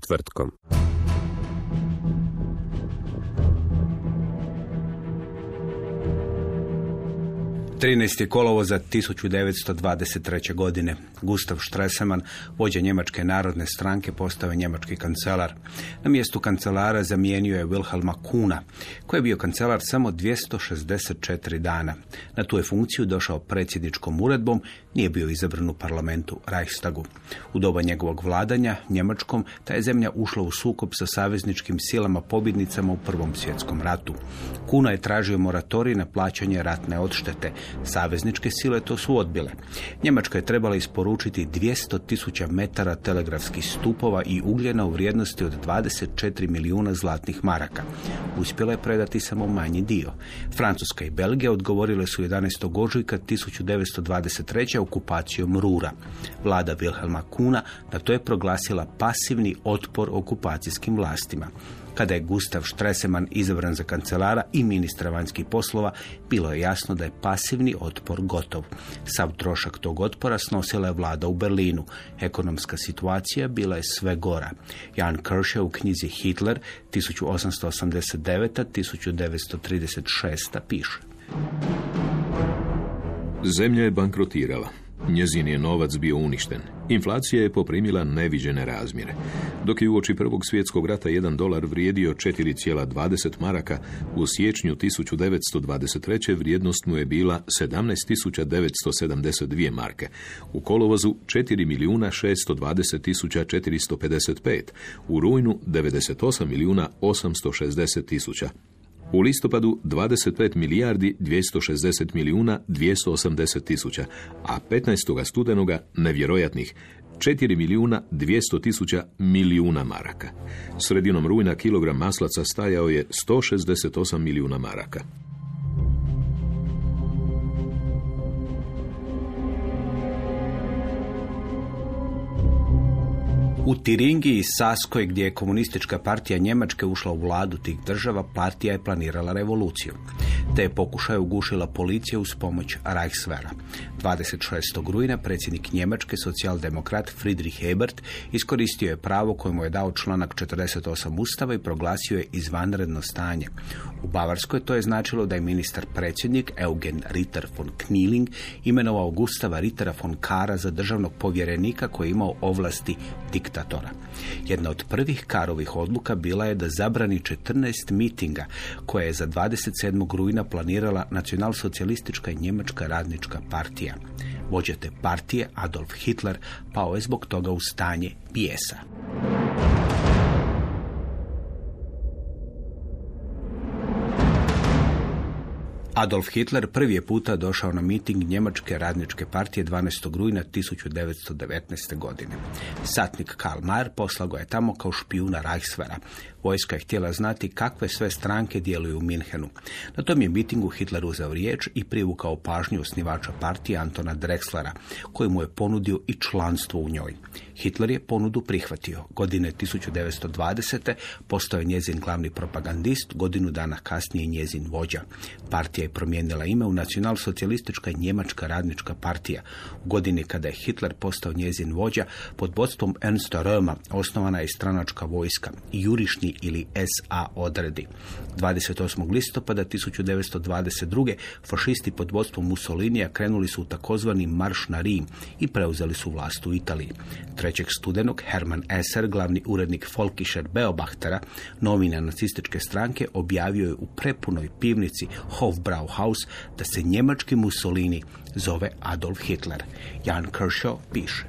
Četvrtkom. 13. kolovo za 1923. godine. Gustav Stresemann, vođa Njemačke narodne stranke, postao je njemački kancelar. Na mjestu kancelara zamijenio je Wilhelma Kuna, koji je bio kancelar samo 264 dana. Na tu je funkciju došao predsjedničkom uredbom, nije bio izabran u parlamentu Reichstagu. U doba njegovog vladanja, Njemačkom, ta je zemlja ušla u sukob sa savezničkim silama pobjednicama u Prvom svjetskom ratu. Kuna je tražio moratorij na plaćanje ratne odštete. Savezničke sile to su odbile. Njemačka je trebala isporučiti 200 tisuća metara telegrafskih stupova i ugljena u vrijednosti od 24 milijuna zlatnih maraka. Uspjela je predati samo manji dio. Francuska i Belgija odgovorile su 11. ožujka 1923. okupacijom Rura. Vlada Wilhelma Kuna na to je proglasila pasivni otpor okupacijskim vlastima. Kada je Gustav Štreseman izabran za kancelara i ministra vanjskih poslova, bilo je jasno da je pasivni otpor gotov. Sav trošak tog otpora snosila je vlada u Berlinu. Ekonomska situacija bila je sve gora. Jan Kershaw u knjizi Hitler 1889-1936 piše. Zemlja je bankrotirala. Njezin je novac bio uništen. Inflacija je poprimila neviđene razmjere. Dok je uoči Prvog svjetskog rata jedan dolar vrijedio 4,20 maraka, u siječnju 1923. vrijednost mu je bila 17.972 marke. U kolovozu 4 milijuna 620 455. U rujnu 98 milijuna 860 tisuća. U listopadu 25 milijardi 260 milijuna 280 tisuća, a 15. studenoga nevjerojatnih 4 milijuna 200 tisuća milijuna maraka. Sredinom rujna kilogram maslaca stajao je 168 milijuna maraka. U Tiringi i Saskoj, gdje je komunistička partija Njemačke ušla u vladu tih država, partija je planirala revoluciju. Te je pokušaj ugušila policija uz pomoć Reichswehra. 26. rujna predsjednik Njemačke, socijaldemokrat Friedrich Ebert, iskoristio je pravo koje mu je dao članak 48 ustava i proglasio je izvanredno stanje. U Bavarskoj to je značilo da je ministar predsjednik Eugen Ritter von Kniling imenovao Gustava Rittera von Kara za državnog povjerenika koji je imao ovlasti diktatora. Jedna od prvih Karovih odluka bila je da zabrani 14 mitinga koje je za 27. rujna planirala nacionalsocijalistička i njemačka radnička partija. Vođe te partije, Adolf Hitler, pao je zbog toga u stanje bijesa. Adolf Hitler prvi je puta došao na miting Njemačke radničke partije 12. rujna 1919. godine. Satnik Karl Mayer poslao ga je tamo kao špijuna Reichswehra. Vojska je htjela znati kakve sve stranke djeluju u Minhenu. Na tom je mitingu Hitler uzeo riječ i privukao pažnju osnivača partije Antona Drexlera, koji mu je ponudio i članstvo u njoj. Hitler je ponudu prihvatio. Godine 1920. postao je njezin glavni propagandist, godinu dana kasnije njezin vođa. Partija je promijenila ime u nacionalsocijalistička Njemačka radnička partija. U godini kada je Hitler postao njezin vođa, pod vodstvom Ernsta Röma osnovana je stranačka vojska, jurišni ili SA odredi. 28. listopada 1922. fašisti pod vodstvom Mussolinija krenuli su u takozvani marš na Rim i preuzeli su vlast u Italiji. 3. studenog Hermann Esser, glavni urednik Folkischer Beobachtera, novina nacističke stranke, objavio je u prepunoj pivnici Hofbrauhaus da se njemački Mussolini zove Adolf Hitler. Jan Kershaw piše.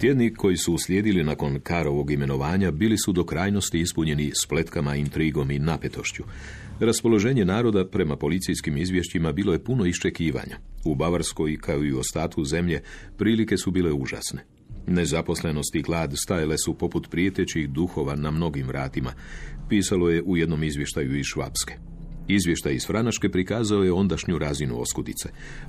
Tjedni koji su uslijedili nakon Karovog imenovanja bili su do krajnosti ispunjeni spletkama, intrigom i napetošću. Raspoloženje naroda prema policijskim izvješćima bilo je puno iščekivanja. U Bavarskoj, kao i u ostatu zemlje, prilike su bile užasne. Nezaposlenost i glad stajale su poput prijetećih duhova na mnogim vratima, pisalo je u jednom izvještaju iz Švapske. Izvještaj iz Franaške prikazao je ondašnju razinu oskudice.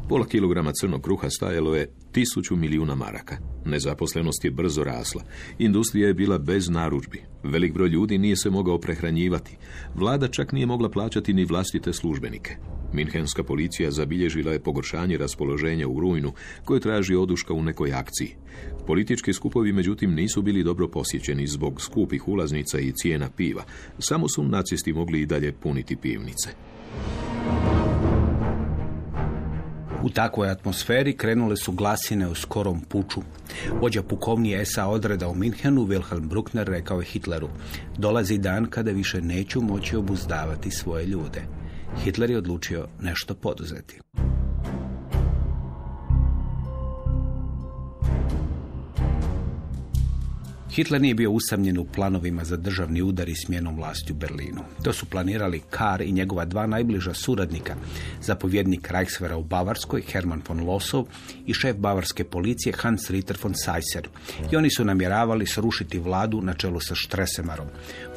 Pola kilograma crnog kruha stajalo je tisuću milijuna maraka. Nezaposlenost je brzo rasla. Industrija je bila bez narudžbi. Velik broj ljudi nije se mogao prehranjivati. Vlada čak nije mogla plaćati ni vlastite službenike. Minhenska policija zabilježila je pogoršanje raspoloženja u rujnu koje traži oduška u nekoj akciji. Politički skupovi međutim nisu bili dobro posjećeni zbog skupih ulaznica i cijena piva. Samo su nacisti mogli i dalje puniti pivnice. U takvoj atmosferi krenule su glasine u skorom puču. Vođa pukovnije SA odreda u Minhenu, Wilhelm Bruckner, rekao je Hitleru, dolazi dan kada više neću moći obuzdavati svoje ljude. Hitler je odlučio nešto poduzeti. Hitler nije bio usamljen u planovima za državni udar i smjenom vlasti u Berlinu. To su planirali Kar i njegova dva najbliža suradnika, zapovjednik Reichswehra u Bavarskoj, Hermann von Lossow i šef bavarske policije Hans Ritter von Seisser. I oni su namjeravali srušiti vladu na čelu sa Štresemarom.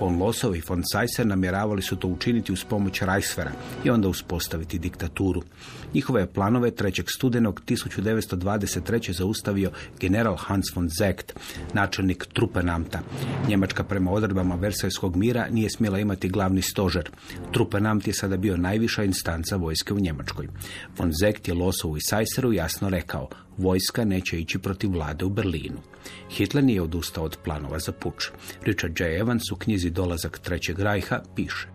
Von Lossow i von Seisser namjeravali su to učiniti uz pomoć Reichswehra i onda uspostaviti diktaturu. Njihove planove 3. studenog 1923. zaustavio general Hans von Zekt, načelnik Trupenamta. Njemačka prema odredbama Versajskog mira nije smjela imati glavni stožer. Trupenamt je sada bio najviša instanca vojske u Njemačkoj. Von Zekt je Losovu i Sajseru jasno rekao, vojska neće ići protiv vlade u Berlinu. Hitler nije odustao od planova za puč. Richard J. Evans u knjizi Dolazak Trećeg rajha piše.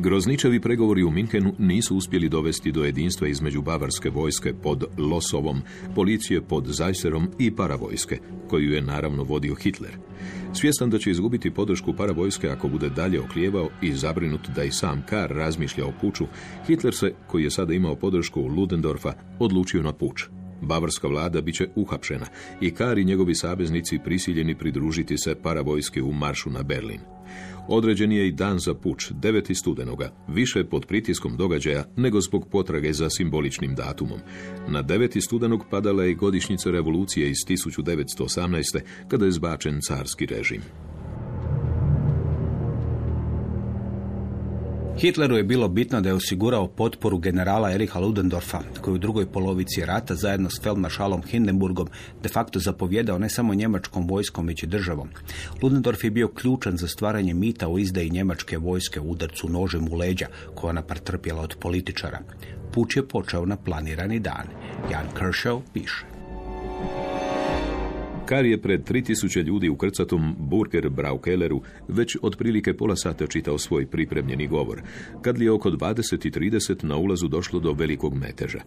Grozničevi pregovori u Minhenu nisu uspjeli dovesti do jedinstva između bavarske vojske pod Losovom, policije pod Zajserom i paravojske, koju je naravno vodio Hitler. Svjestan da će izgubiti podršku paravojske ako bude dalje oklijevao i zabrinut da i sam Kar razmišlja o puču, Hitler se, koji je sada imao podršku Ludendorfa, odlučio na puč. Bavarska vlada bit će uhapšena i Kar i njegovi saveznici prisiljeni pridružiti se paravojske u maršu na Berlin. Određen je i dan za puč 9. studenoga, više pod pritiskom događaja nego zbog potrage za simboličnim datumom. Na 9. studenog padala je godišnjica revolucije iz 1918. kada je zbačen carski režim. Hitleru je bilo bitno da je osigurao potporu generala Eriha Ludendorfa, koji u drugoj polovici rata zajedno s feldmaršalom Hindenburgom de facto zapovjedao ne samo njemačkom vojskom, već i državom. Ludendorff je bio ključan za stvaranje mita o izdaji njemačke vojske udarcu nožem u leđa, koja ona trpjela od političara. Puć je počeo na planirani dan. Jan Kershaw piše. Kar je pred 3000 ljudi u krcatom Burger Braukelleru već otprilike pola sata čitao svoj pripremljeni govor, kad li je oko 20.30 na ulazu došlo do velikog meteža.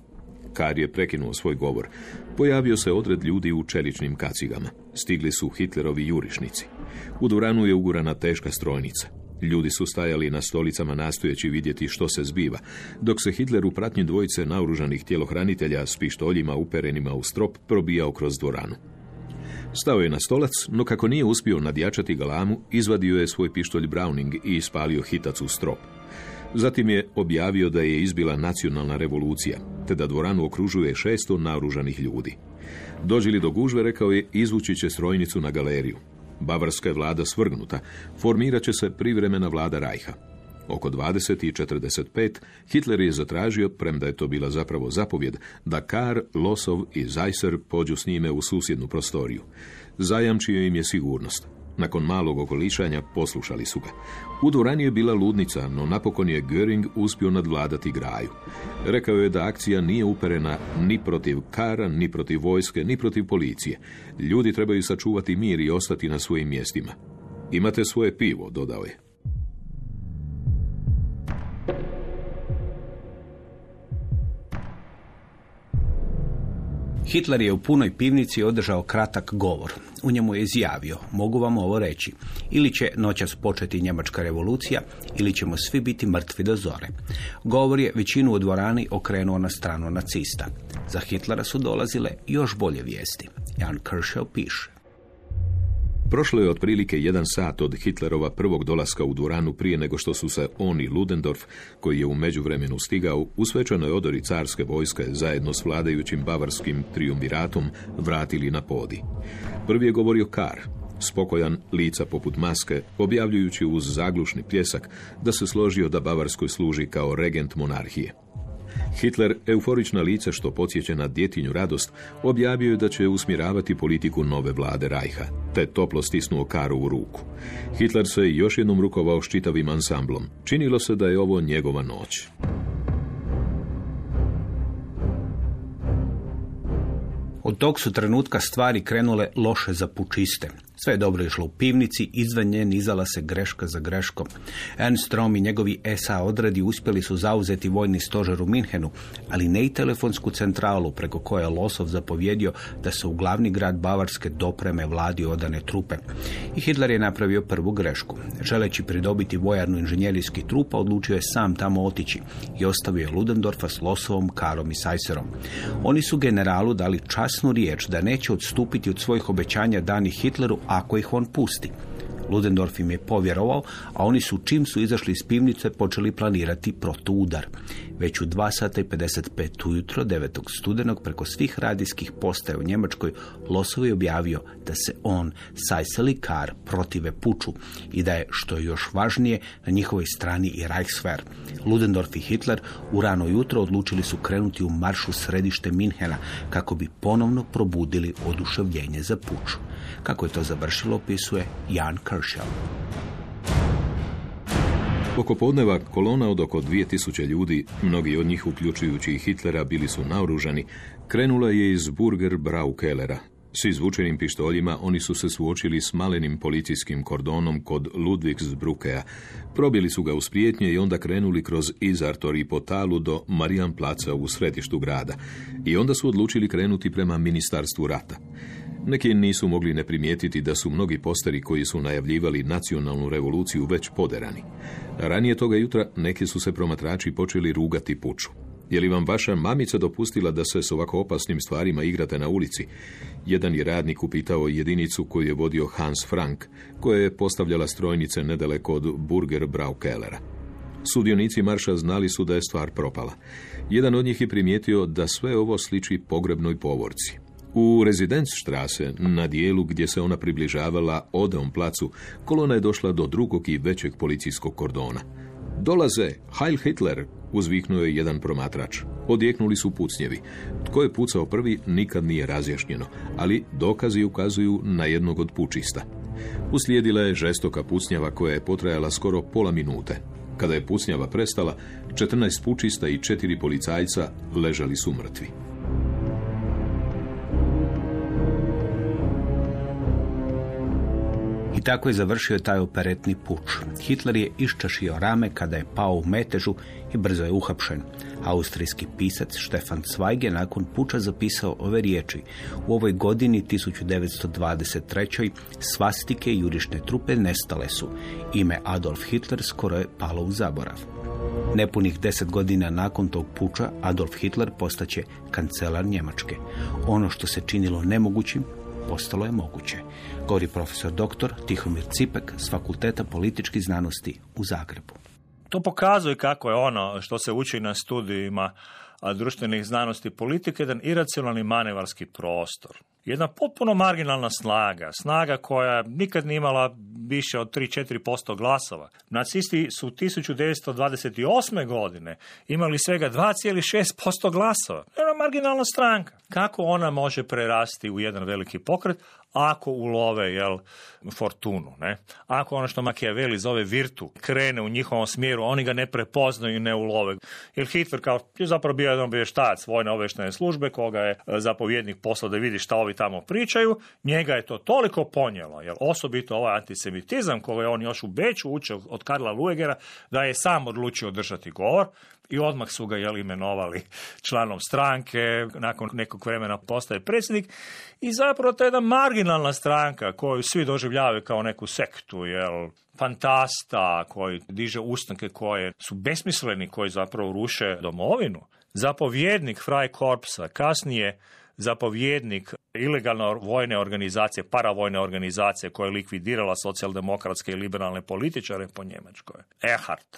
Kar je prekinuo svoj govor. Pojavio se odred ljudi u čeličnim kacigama. Stigli su Hitlerovi jurišnici. U dvoranu je ugurana teška strojnica. Ljudi su stajali na stolicama nastojeći vidjeti što se zbiva, dok se Hitler u pratnji dvojice naoružanih tjelohranitelja s pištoljima uperenima u strop probijao kroz dvoranu. Stao je na stolac, no kako nije uspio nadjačati galamu, izvadio je svoj pištolj Browning i ispalio hitac u strop. Zatim je objavio da je izbila nacionalna revolucija, te da dvoranu okružuje šesto naoružanih ljudi. Dođi li do gužve, rekao je, izvući će strojnicu na galeriju. Bavarska je vlada svrgnuta, formirat će se privremena vlada Rajha. Oko 20 i 45 Hitler je zatražio, premda je to bila zapravo zapovjed, da Kar, Losov i Zajser pođu s njime u susjednu prostoriju. Zajamčio im je sigurnost. Nakon malog okolišanja poslušali su ga. U dvorani je bila ludnica, no napokon je Göring uspio nadvladati graju. Rekao je da akcija nije uperena ni protiv kara, ni protiv vojske, ni protiv policije. Ljudi trebaju sačuvati mir i ostati na svojim mjestima. Imate svoje pivo, dodao je. Hitler je u punoj pivnici održao kratak govor. U njemu je izjavio, mogu vam ovo reći, ili će noćas početi njemačka revolucija, ili ćemo svi biti mrtvi do zore. Govor je većinu u dvorani okrenuo na stranu nacista. Za Hitlera su dolazile još bolje vijesti. Jan Kershaw piše. Prošlo je otprilike jedan sat od Hitlerova prvog dolaska u dvoranu prije nego što su se on i Ludendorff, koji je u međuvremenu stigao, u svečanoj odori carske vojske zajedno s vladajućim bavarskim triumviratom vratili na podi. Prvi je govorio Kar, spokojan, lica poput maske, objavljujući uz zaglušni pljesak da se složio da Bavarskoj služi kao regent monarhije. Hitler, euforična lica što podsjeća na djetinju radost, objavio je da će usmjeravati politiku nove vlade Rajha, te toplo stisnuo karu u ruku. Hitler se još jednom rukovao s čitavim ansamblom. Činilo se da je ovo njegova noć. Od tog su trenutka stvari krenule loše za pučiste. Sve je dobro išlo u pivnici, izvan nje nizala se greška za greškom. Ernst i njegovi SA odredi uspjeli su zauzeti vojni stožer u Minhenu, ali ne i telefonsku centralu preko koje je Losov zapovjedio da se u glavni grad Bavarske dopreme vladi odane trupe. I Hitler je napravio prvu grešku. Želeći pridobiti vojarnu inženjerijskih trupa, odlučio je sam tamo otići i ostavio je Ludendorfa s Losovom, Karom i Sajserom. Oni su generalu dali časnu riječ da neće odstupiti od svojih obećanja danih Hitleru ako ih on pusti. Ludendorff im je povjerovao, a oni su čim su izašli iz pivnice počeli planirati protuudar. Već u 2 sata i 55 ujutro 9. studenog preko svih radijskih postaja u Njemačkoj Losov je objavio da se on, Sajsel i Kar protive puču i da je, što je još važnije, na njihovoj strani i Reichswehr. Ludendorff i Hitler u rano jutro odlučili su krenuti u maršu središte Minhena kako bi ponovno probudili oduševljenje za puču. Kako je to završilo, opisuje Jan Oko podneva kolona od oko 2000 ljudi, mnogi od njih uključujući i Hitlera, bili su naoružani, krenula je iz Burger Braukellera. S izvučenim pištoljima oni su se suočili s malenim policijskim kordonom kod Ludwigsbrukea. Probili su ga uz prijetnje i onda krenuli kroz Izartor i Potalu do Marijan Placa u središtu grada. I onda su odlučili krenuti prema ministarstvu rata. Neki nisu mogli ne primijetiti da su mnogi posteri koji su najavljivali nacionalnu revoluciju već poderani. Ranije toga jutra neki su se promatrači počeli rugati puču. Je li vam vaša mamica dopustila da se s ovako opasnim stvarima igrate na ulici? Jedan je radnik upitao jedinicu koju je vodio Hans Frank, koja je postavljala strojnice nedaleko od Burger Braukellera. Sudionici marša znali su da je stvar propala. Jedan od njih je primijetio da sve ovo sliči pogrebnoj povorci. U Rezidenzstrasse, na dijelu gdje se ona približavala Odeon placu, kolona je došla do drugog i većeg policijskog kordona. Dolaze, Heil Hitler, uzviknuo je jedan promatrač. Odjeknuli su pucnjevi. Tko je pucao prvi, nikad nije razjašnjeno, ali dokazi ukazuju na jednog od pučista. Uslijedila je žestoka pucnjava koja je potrajala skoro pola minute. Kada je pucnjava prestala, 14 pučista i četiri policajca ležali su mrtvi. I tako je završio taj operetni puč. Hitler je iščašio rame kada je pao u metežu i brzo je uhapšen. Austrijski pisac Stefan Zweig je nakon puča zapisao ove riječi. U ovoj godini 1923. svastike i jurišne trupe nestale su. Ime Adolf Hitler skoro je palo u zaborav. Nepunih deset godina nakon tog puča Adolf Hitler postaće kancelar Njemačke. Ono što se činilo nemogućim postalo je moguće, govori profesor dr. Tihomir Cipek s Fakulteta političkih znanosti u Zagrebu. To pokazuje kako je ono što se uči na studijima društvenih znanosti politike, jedan iracionalni manevarski prostor. Jedna potpuno marginalna snaga, snaga koja nikad nije imala više od 3-4% glasova. Nacisti su 1928. godine imali svega 2,6% glasova. Jedna marginalna stranka. Kako ona može prerasti u jedan veliki pokret, ako ulove jel, fortunu. Ne? Ako ono što Machiavelli zove virtu krene u njihovom smjeru, oni ga ne prepoznaju i ne ulove. Jer Hitler kao je zapravo bio jedan obavještajac vojne obještene službe koga je e, zapovjednik poslao da vidi šta ovi tamo pričaju, njega je to toliko ponijelo, jer osobito ovaj antisemitizam koga je on još u Beću učio od Karla Luegera, da je sam odlučio održati govor i odmah su ga jel, imenovali članom stranke, nakon nekog vremena postaje predsjednik i zapravo to je jedna marginalna stranka koju svi doživljavaju kao neku sektu, jel, fantasta koji diže ustanke koje su besmisleni, koji zapravo ruše domovinu. Zapovjednik Fraj Korpsa, kasnije zapovjednik ilegalne vojne organizacije, paravojne organizacije koja je likvidirala socijaldemokratske i liberalne političare po Njemačkoj. Erhard,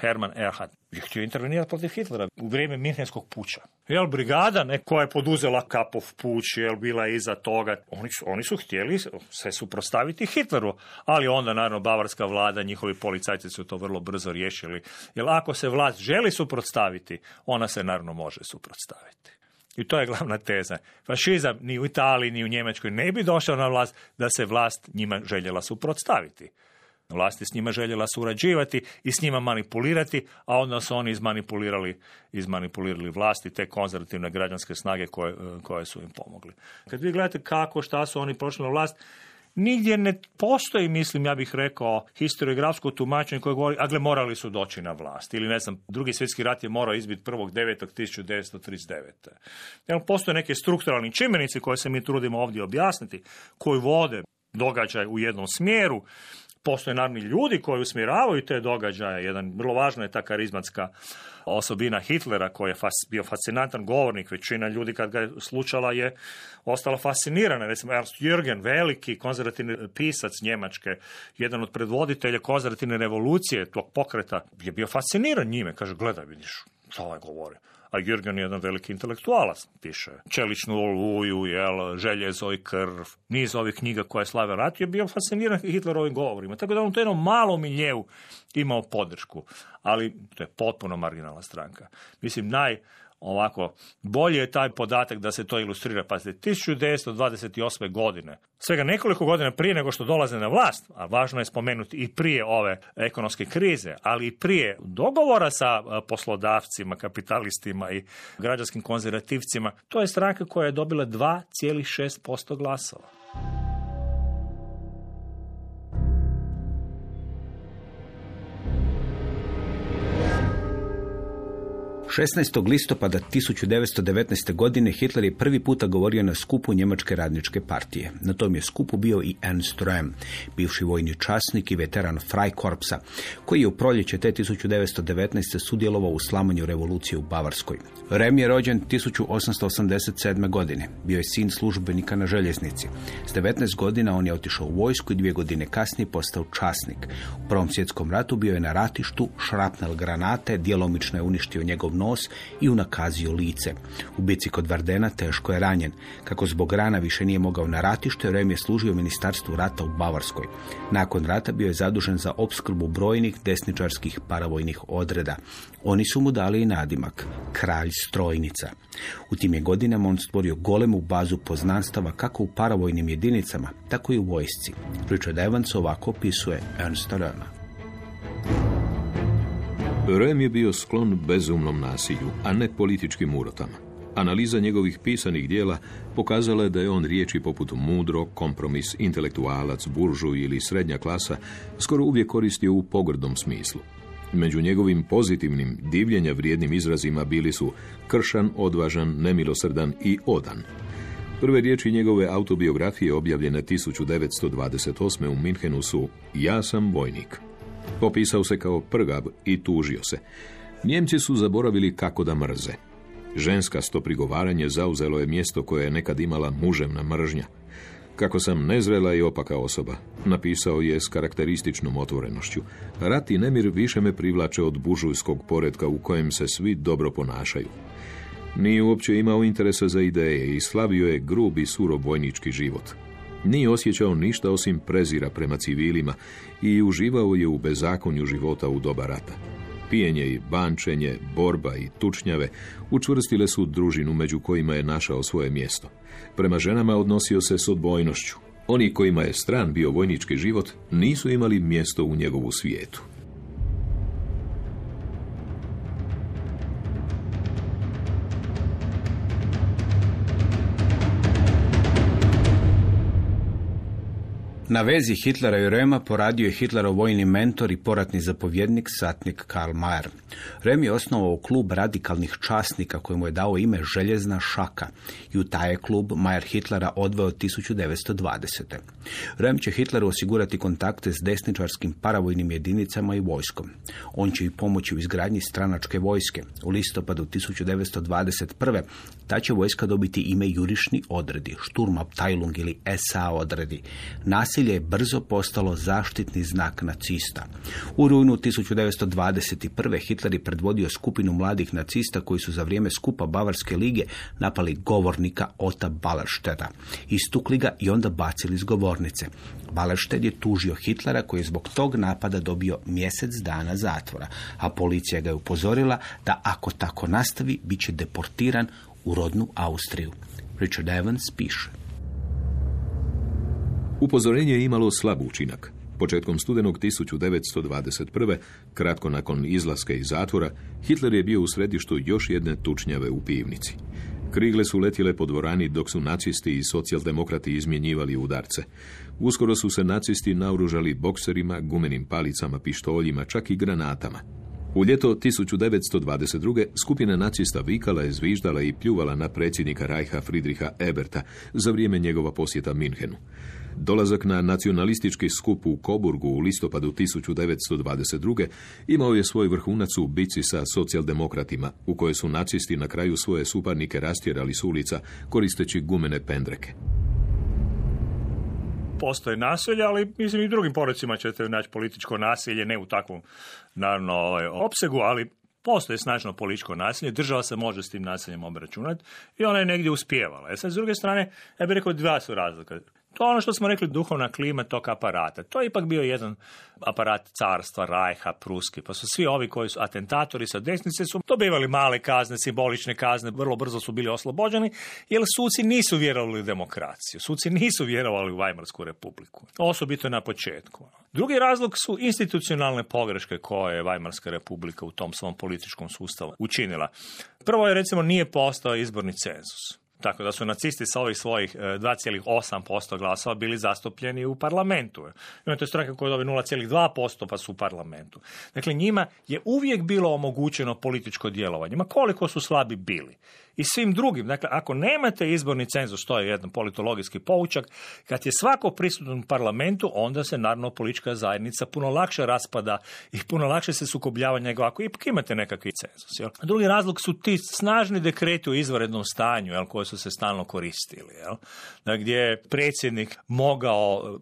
Herman Erhard je htio intervenirati protiv Hitlera u vrijeme Minhenskog puća. Jel brigada ne, koja je poduzela Kapov puć, jel bila iza toga, oni, oni su htjeli se suprostaviti Hitleru, ali onda naravno bavarska vlada, njihovi policajci su to vrlo brzo riješili. Jer ako se vlast želi suprotstaviti, ona se naravno može suprotstaviti. I to je glavna teza. Fašizam ni u Italiji ni u Njemačkoj ne bi došao na vlast da se vlast njima željela suprotstaviti. Vlast je s njima željela surađivati i s njima manipulirati, a onda su oni izmanipulirali, izmanipulirali vlasti, te konzervativne građanske snage koje, koje su im pomogli. Kad vi gledate kako, šta su oni prošli na vlast, nigdje ne postoji, mislim, ja bih rekao, historiografsko tumačenje koje govori, a gle, morali su doći na vlast. Ili, ne znam, drugi svjetski rat je morao izbiti 1.9.1939. Jer postoje neke strukturalni čimbenici koje se mi trudimo ovdje objasniti, koji vode događaj u jednom smjeru, Postoje naravno ljudi koji usmjeravaju te događaje. Jedan, vrlo važna je ta karizmatska osobina Hitlera koji je bio fascinantan govornik. Većina ljudi kad ga je slučala je ostala fascinirana. Recimo Ernst Jürgen, veliki konzervativni pisac Njemačke, jedan od predvoditelja konzervativne revolucije, tog pokreta, je bio fasciniran njime. Kaže, gledaj, vidiš, što ovaj govori a Jürgen je jedan veliki intelektualac, piše Čeličnu oluju, jel, željezo i krv, niz ovih knjiga koje slave rat je bio fasciniran Hitlerovim govorima. Tako da on u jednom malom miljevu imao podršku, ali to je potpuno marginalna stranka. Mislim, naj ovako, bolje je taj podatak da se to ilustrira. Pazite, 1928. godine, svega nekoliko godina prije nego što dolaze na vlast, a važno je spomenuti i prije ove ekonomske krize, ali i prije dogovora sa poslodavcima, kapitalistima i građanskim konzervativcima, to je stranka koja je dobila 2,6% glasova. 16. listopada 1919. godine Hitler je prvi puta govorio na skupu Njemačke radničke partije. Na tom je skupu bio i Ernst Röhm, bivši vojni časnik i veteran Freikorpsa, koji je u proljeće te 1919. sudjelovao u slamanju revolucije u Bavarskoj. Röhm je rođen 1887. godine. Bio je sin službenika na željeznici. S 19 godina on je otišao u vojsku i dvije godine kasnije postao časnik. U Prvom svjetskom ratu bio je na ratištu, šrapnel granate, djelomično je uništio njegov nos i unakazio lice. U bici kod Vardena teško je ranjen. Kako zbog rana više nije mogao na ratište, Rem je služio ministarstvu rata u Bavarskoj. Nakon rata bio je zadužen za opskrbu brojnih desničarskih paravojnih odreda. Oni su mu dali i nadimak, kralj strojnica. U tim je godinama on stvorio golemu bazu poznanstava kako u paravojnim jedinicama, tako i u vojsci. Richard Evans ovako opisuje Ernsta Röma. Rem je bio sklon bezumnom nasilju, a ne političkim urotama. Analiza njegovih pisanih dijela pokazala je da je on riječi poput mudro, kompromis, intelektualac, buržu ili srednja klasa skoro uvijek koristio u pogrdnom smislu. Među njegovim pozitivnim, divljenja vrijednim izrazima bili su kršan, odvažan, nemilosrdan i odan. Prve riječi njegove autobiografije objavljene 1928. u Minhenu su Ja sam vojnik. Popisao se kao prgab i tužio se. Njemci su zaboravili kako da mrze. Ženska sto prigovaranje zauzelo je mjesto koje je nekad imala muževna mržnja. Kako sam nezrela i opaka osoba, napisao je s karakterističnom otvorenošću. Rat i nemir više me privlače od bužujskog poredka u kojem se svi dobro ponašaju. Nije uopće imao interesa za ideje i slavio je grubi surov vojnički život. Nije osjećao ništa osim prezira prema civilima i uživao je u bezakonju života u doba rata. pijenje i bančenje, borba i tučnjave učvrstile su družinu među kojima je našao svoje mjesto. Prema ženama odnosio se s odbojnošću. Oni kojima je stran bio vojnički život nisu imali mjesto u njegovu svijetu. Na vezi Hitlera i Rema poradio je Hitlerov vojni mentor i poratni zapovjednik, satnik Karl Mayer. Rem je osnovao klub radikalnih časnika kojemu je dao ime Željezna šaka i u taj je klub Mayer Hitlera odveo 1920. Rem će Hitleru osigurati kontakte s desničarskim paravojnim jedinicama i vojskom. On će i pomoći u izgradnji stranačke vojske. U listopadu 1921. ta će vojska dobiti ime jurišni odredi, Sturmabteilung ili SA odredi. Nasilje je brzo postalo zaštitni znak nacista. U rujnu 1921. Hitler je predvodio skupinu mladih nacista koji su za vrijeme skupa Bavarske lige napali govornika Ota Baleršteda. Istukli ga i onda bacili iz govornice. Baleršted je tužio Hitlera koji je zbog tog napada dobio mjesec dana zatvora, a policija ga je upozorila da ako tako nastavi, bit će deportiran u rodnu Austriju. Richard Evans piše. Upozorenje je imalo slab učinak. Početkom studenog 1921. kratko nakon izlaska iz zatvora, Hitler je bio u središtu još jedne tučnjave u pivnici. Krigle su letjele po dvorani dok su nacisti i socijaldemokrati izmjenjivali udarce. Uskoro su se nacisti naoružali bokserima, gumenim palicama, pištoljima, čak i granatama. U ljeto 1922. skupina nacista vikala je zviždala i pljuvala na predsjednika Rajha Friedricha Eberta za vrijeme njegova posjeta Minhenu. Dolazak na nacionalistički skup u Koburgu u listopadu 1922. imao je svoj vrhunac u bici sa socijaldemokratima, u kojoj su nacisti na kraju svoje suparnike rastjerali s ulica koristeći gumene pendreke postoje nasilje, ali mislim i drugim porecima ćete naći političko nasilje, ne u takvom naravno ovaj, opsegu, ali postoje snažno političko nasilje, država se može s tim nasiljem obračunati i ona je negdje uspijevala. E sad, s druge strane, ja bih rekao dva su razlika. To ono što smo rekli duhovna klima tog aparata. To je ipak bio jedan aparat carstva, rajha, pruski, pa su svi ovi koji su atentatori sa desnice su dobivali male kazne, simbolične kazne, vrlo brzo su bili oslobođeni, jer suci nisu vjerovali u demokraciju, suci nisu vjerovali u Vajmarsku republiku, osobito na početku. Drugi razlog su institucionalne pogreške koje je Vajmarska republika u tom svom političkom sustavu učinila. Prvo je recimo nije postao izborni cenzus. Tako da su nacisti sa ovih svojih 2,8% e, glasova bili zastupljeni u parlamentu. Imate stranke koje dobe 0,2% pa su u parlamentu. Dakle, njima je uvijek bilo omogućeno političko djelovanje. Ma koliko su slabi bili i svim drugim. Dakle, ako nemate izborni cenzus, to je jedan politologijski poučak, kad je svako prisutno u parlamentu, onda se naravno politička zajednica puno lakše raspada i puno lakše se sukobljava nego ako ipak imate nekakvi cenzus. Jel? Drugi razlog su ti snažni dekreti u izvanrednom stanju jel, koji su se stalno koristili. Jel? Da, gdje je predsjednik mogao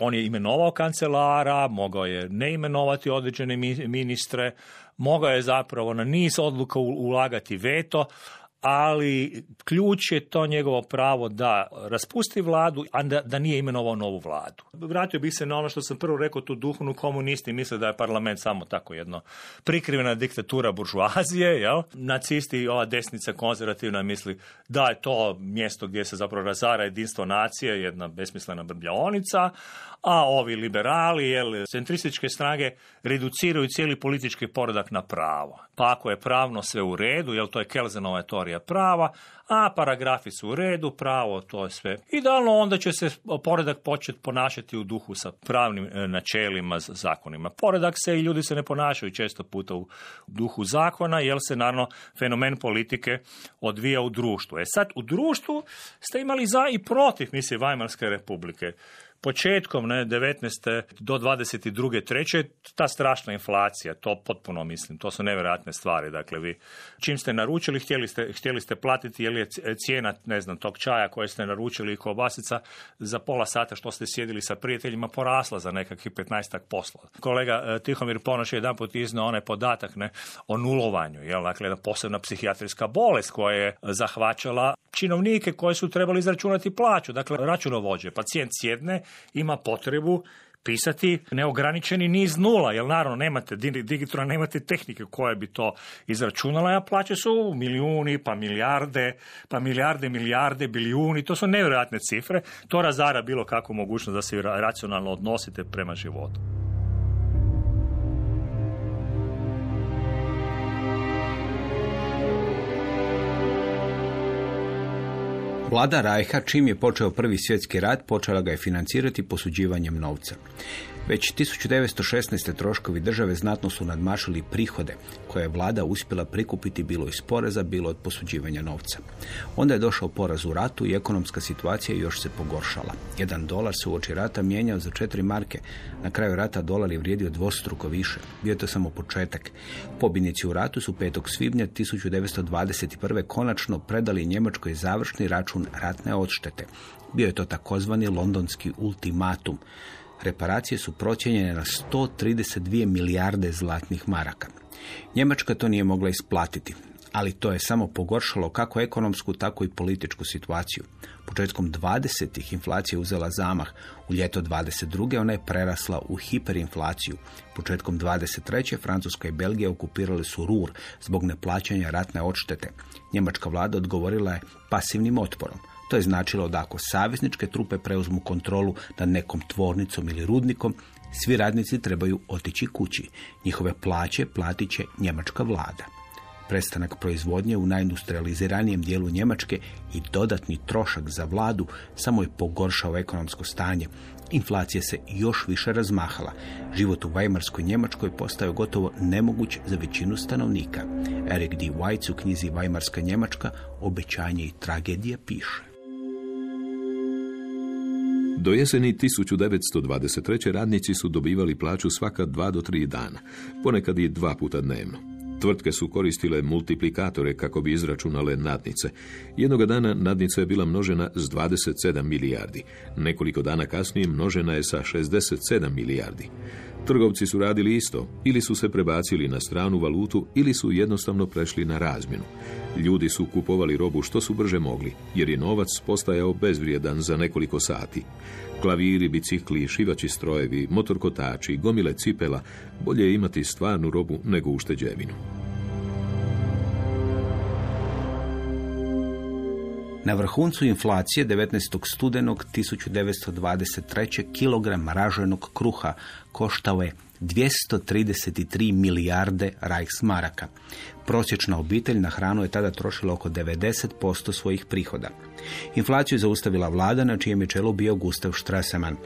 on je imenovao kancelara, mogao je ne imenovati određene ministre, mogao je zapravo na niz odluka ulagati veto, ali ključ je to njegovo pravo da raspusti vladu, a da, da nije imenovao novu vladu. Vratio bih se na ono što sam prvo rekao, tu duhovnu komunisti misle da je parlament samo tako jedno prikrivena diktatura buržuazije, jel? Nacisti ova desnica konzervativna misli da je to mjesto gdje se zapravo razara jedinstvo nacije, jedna besmislena brbljaonica, a ovi liberali, jel, centrističke snage reduciraju cijeli politički poredak na pravo. Pa ako je pravno sve u redu, jel to je Kelzenova teorija prava, a paragrafi su u redu, pravo, to je sve idealno, onda će se poredak početi ponašati u duhu sa pravnim e, načelima, zakonima. Poredak se i ljudi se ne ponašaju često puta u duhu zakona, jer se naravno fenomen politike odvija u društvu. E sad, u društvu ste imali za i protiv, mislim, Vajmarske republike početkom ne, 19. do 22. treće, ta strašna inflacija, to potpuno mislim, to su nevjerojatne stvari. Dakle, vi čim ste naručili, htjeli ste, htjeli ste platiti, je li je cijena, ne znam, tog čaja koje ste naručili i kobasica za pola sata što ste sjedili sa prijateljima porasla za nekakvih 15 posla. Kolega e, Tihomir Ponoš je jedan put iznao onaj podatak ne, o nulovanju, jel, dakle, jedna posebna psihijatrijska bolest koja je zahvaćala činovnike koji su trebali izračunati plaću, dakle, računovođe. Pacijent sjedne, ima potrebu pisati neograničeni niz nula, jer naravno nemate digitrona, nemate tehnike koja bi to izračunala, a plaće su milijuni, pa milijarde, pa milijarde, milijarde, bilijuni, to su nevjerojatne cifre, to razara bilo kakvu mogućnost da se racionalno odnosite prema životu. Vlada Rajha, čim je počeo prvi svjetski rat, počela ga je financirati posuđivanjem novca. Već 1916. troškovi države znatno su nadmašili prihode koje je vlada uspjela prikupiti bilo iz poreza, bilo od posuđivanja novca. Onda je došao poraz u ratu i ekonomska situacija još se pogoršala. Jedan dolar se uoči rata mijenjao za četiri marke. Na kraju rata dolar je vrijedio dvostruko više. Bio je to samo početak. Pobjednici u ratu su 5. svibnja 1921. konačno predali Njemačkoj završni račun ratne odštete. Bio je to takozvani londonski ultimatum. Reparacije su procijenjene na 132 milijarde zlatnih maraka. Njemačka to nije mogla isplatiti, ali to je samo pogoršalo kako ekonomsku, tako i političku situaciju. Početkom 20. inflacija uzela zamah. U ljeto 22. ona je prerasla u hiperinflaciju. Početkom 23. Francuska i Belgija okupirali su Rur zbog neplaćanja ratne odštete. Njemačka vlada odgovorila je pasivnim otporom. To je značilo da ako savezničke trupe preuzmu kontrolu nad nekom tvornicom ili rudnikom, svi radnici trebaju otići kući. Njihove plaće platit će njemačka vlada. Prestanak proizvodnje u najindustrializiranijem dijelu Njemačke i dodatni trošak za vladu samo je pogoršao ekonomsko stanje. Inflacija se još više razmahala. Život u Weimarskoj Njemačkoj postao gotovo nemoguć za većinu stanovnika. Eric D. Weitz u knjizi Weimarska Njemačka obećanje i tragedija piše. Do jeseni 1923. radnici su dobivali plaću svaka dva do tri dana, ponekad i dva puta dnevno. Tvrtke su koristile multiplikatore kako bi izračunale nadnice. Jednoga dana nadnica je bila množena s 27 milijardi. Nekoliko dana kasnije množena je sa 67 milijardi. Trgovci su radili isto, ili su se prebacili na stranu valutu, ili su jednostavno prešli na razmjenu. Ljudi su kupovali robu što su brže mogli, jer je novac postajao bezvrijedan za nekoliko sati. Klaviri, bicikli, šivači strojevi, motorkotači, gomile cipela, bolje je imati stvarnu robu nego ušteđevinu. Na vrhuncu inflacije 19. studenog 1923. kilogram raženog kruha koštao je 233 milijarde Reichsmaraka. Prosječna obitelj na hranu je tada trošila oko 90% svojih prihoda. Inflaciju je zaustavila vlada na čijem je čelu bio Gustav Stresemann.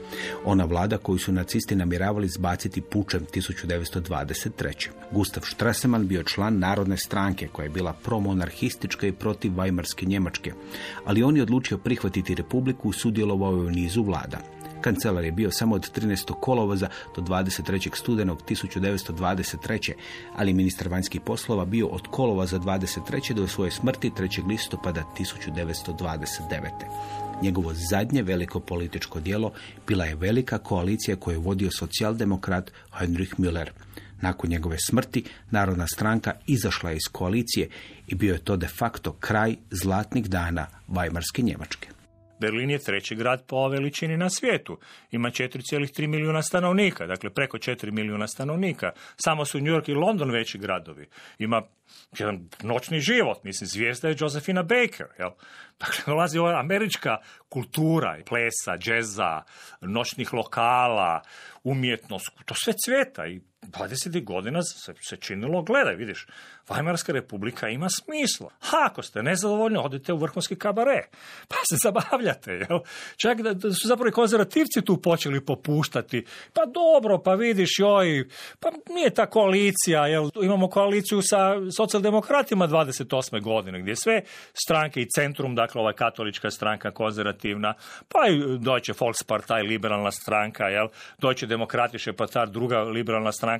Ona vlada koju su nacisti namjeravali zbaciti pučem 1923. Gustav Stresemann bio član Narodne stranke koja je bila promonarhistička i protiv Weimarske Njemačke, ali on je odlučio prihvatiti republiku i sudjelovao je u nizu vlada. Kancelar je bio samo od 13. kolovoza do 23. studenog 1923. ali ministar vanjskih poslova bio od kolovoza 23. do svoje smrti 3. listopada 1929. Njegovo zadnje veliko političko djelo bila je velika koalicija koju je vodio socijaldemokrat Heinrich Müller. Nakon njegove smrti Narodna stranka izašla je iz koalicije i bio je to de facto kraj zlatnih dana Weimarske Njemačke. Berlin je treći grad po veličini na svijetu. Ima 4,3 milijuna stanovnika, dakle preko 4 milijuna stanovnika. Samo su New York i London veći gradovi. Ima jedan noćni život, mislim, zvijezda je Josephina Baker, jel? Dakle, dolazi ova američka kultura, plesa, džeza, noćnih lokala, umjetnost, to sve cveta i 20. godina se, se činilo, gledaj, vidiš, Weimarska republika ima smisla. Ha, ako ste nezadovoljni, odite u vrhunski kabare, pa se zabavljate, jel? Čak da, da su zapravo i konzervativci tu počeli popuštati. Pa dobro, pa vidiš, joj, pa nije ta koalicija, jel? Imamo koaliciju sa socijaldemokratima 28. godine, gdje sve stranke i centrum, dakle, ova katolička stranka, konzervativna, pa i Deutsche Volkspartei, liberalna stranka, jel? Deutsche Demokratische Partei, druga liberalna stranka,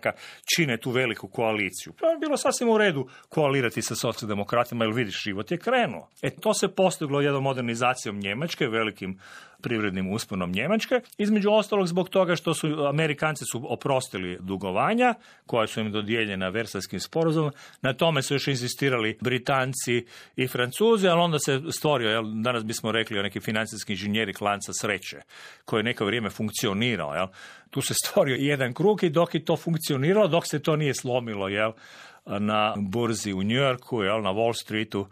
čine tu veliku koaliciju. Pa je bilo sasvim u redu koalirati sa socijaldemokratima, jer vidiš, život je krenuo. E, to se postiglo jednom modernizacijom Njemačke, velikim privrednim usponom Njemačke, između ostalog zbog toga što su Amerikanci su oprostili dugovanja koja su im dodijeljena Versajskim sporazumom, na tome su još insistirali Britanci i Francuzi, ali onda se stvorio, jel, danas bismo rekli o neki financijski inženjeri klanca sreće, koji je neko vrijeme funkcionirao, jel. Tu se stvorio jedan krug i dok je to funkcioniralo, dok se to nije slomilo, jel, na burzi u New Yorku, jel, na Wall Streetu,